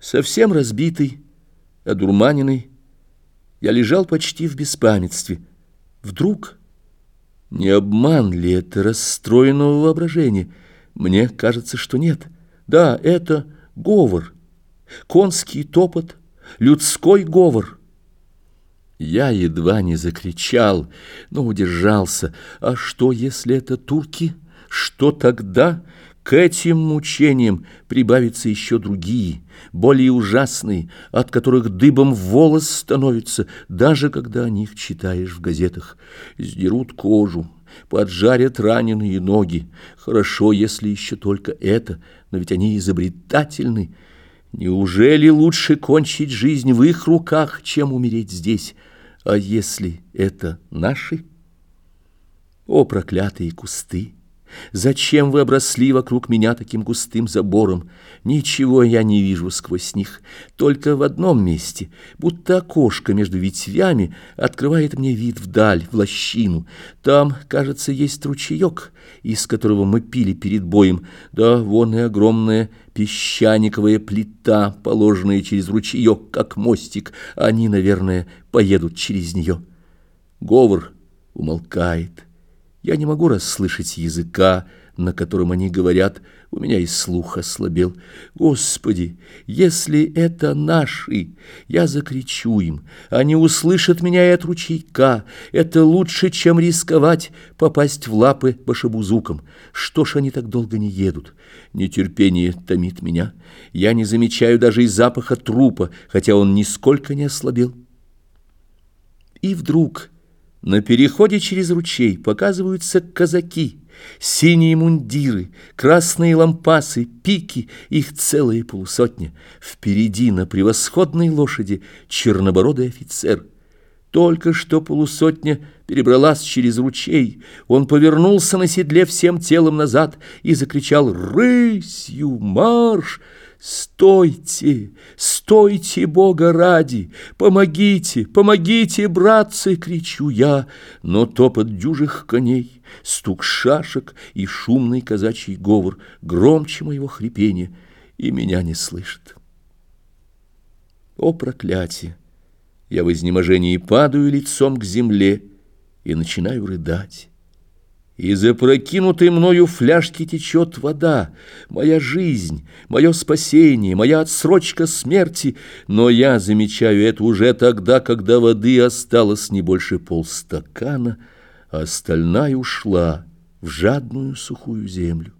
Совсем разбитый, одурманенный, я лежал почти в беспамятстве. Вдруг, не обман ли это расстроенного воображения? Мне кажется, что нет. Да, это говор, конский топот, людской говор. Я едва не закричал, но удержался. А что, если это турки? Что тогда? К этим мучениям прибавятся еще другие, более ужасные, от которых дыбом волос становится, даже когда о них читаешь в газетах. Сдерут кожу, поджарят раненые ноги. Хорошо, если еще только это, но ведь они изобретательны. Неужели лучше кончить жизнь в их руках, чем умереть здесь? А если это наши? О, проклятые кусты! Зачем вы обросли вокруг меня таким густым забором? Ничего я не вижу сквозь них, только в одном месте, будто окошко между ветвями открывает мне вид вдаль, в лощину. Там, кажется, есть ручеек, из которого мы пили перед боем, да вон и огромная песчаниковая плита, положенная через ручеек, как мостик. Они, наверное, поедут через нее. Говор умолкает. Я не могу расслышать языка, на котором они говорят, у меня и слух ослабел. Господи, если это наши, я закричу им, они услышат меня и от ручейка. Это лучше, чем рисковать попасть в лапы башебузукам. Что ж они так долго не едут? Нетерпение томит меня. Я не замечаю даже и запаха трупа, хотя он нисколько не ослабел. И вдруг... На переходе через ручей показываются казаки, синие мундиры, красные лампасы, пики, их целые полусотня. Впереди на превосходной лошади чернобородый офицер. Только что полусотня перебралась через ручей, он повернулся на седле всем телом назад и закричал «Рысью марш!» «Стойте! Стойте, Бога ради! Помогите! Помогите, братцы!» — кричу я. Но топот дюжих коней, стук шашек и шумный казачий говор громче моего хрипения, и меня не слышит. О, проклятие! Я в изнеможении падаю лицом к земле и начинаю рыдать. Из опрокинутой мною фляжки течет вода, моя жизнь, мое спасение, моя отсрочка смерти, но я замечаю это уже тогда, когда воды осталось не больше полстакана, а остальная ушла в жадную сухую землю.